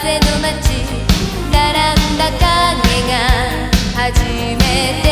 風の街並んだ影が初めて